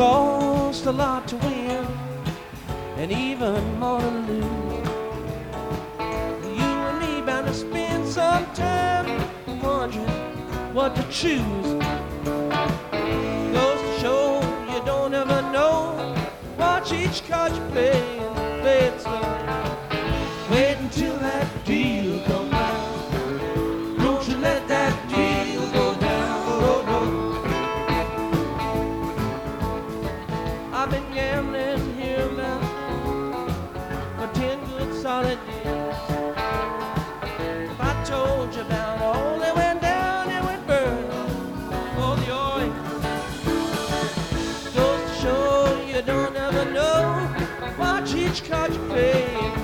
costs a lot to win and even more to lose. You and me bound to spend some time wondering what to choose. Goes to show you don't ever know. Watch each card you play Watch each card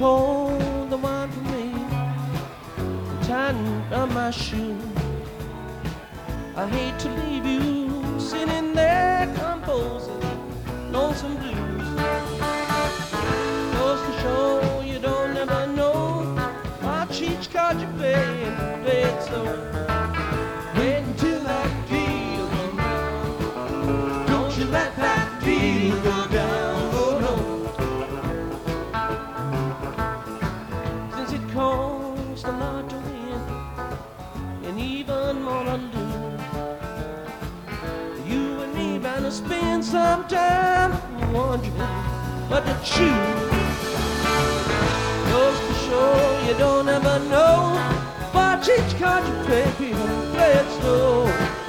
poured the wine for me, tightened up my shoe, I hate to leave you sitting there composing lonesome blues. Goes to show you don't ever know. Watch each card you play and play it slow. Spend some time wondering what to choose. Goes to show you don't ever know. Watch each card you play, people, play it slow.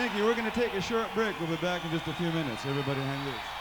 Thank you. We're going to take a short break. We'll be back in just a few minutes. Everybody hang loose.